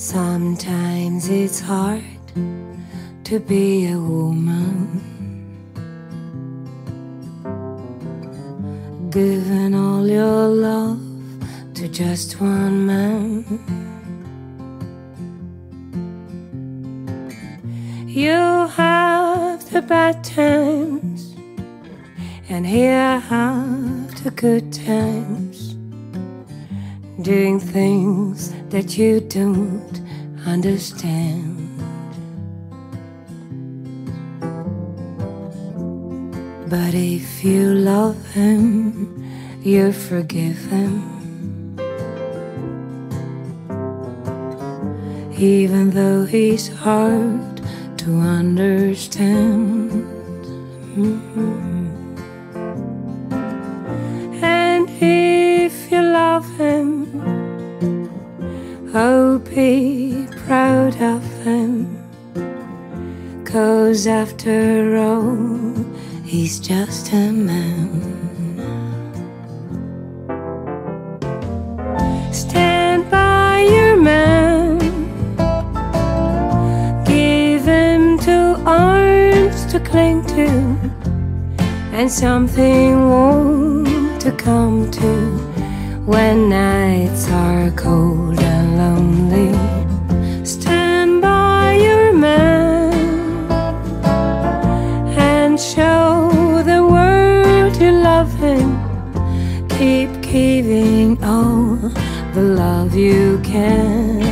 Sometimes it's hard to be a woman. Giving all your love to just one man. You have the bad times, and here I have the good times. Doing things that you don't understand. But if you love him, you forgive him. Even though he's hard to understand. Mhm. And if you love him, be proud of him. Cause after all, he's just a man. Stand by your man. Give him two arms to cling to, and something warm to come to when nights are cold him. Keep giving all the love you can.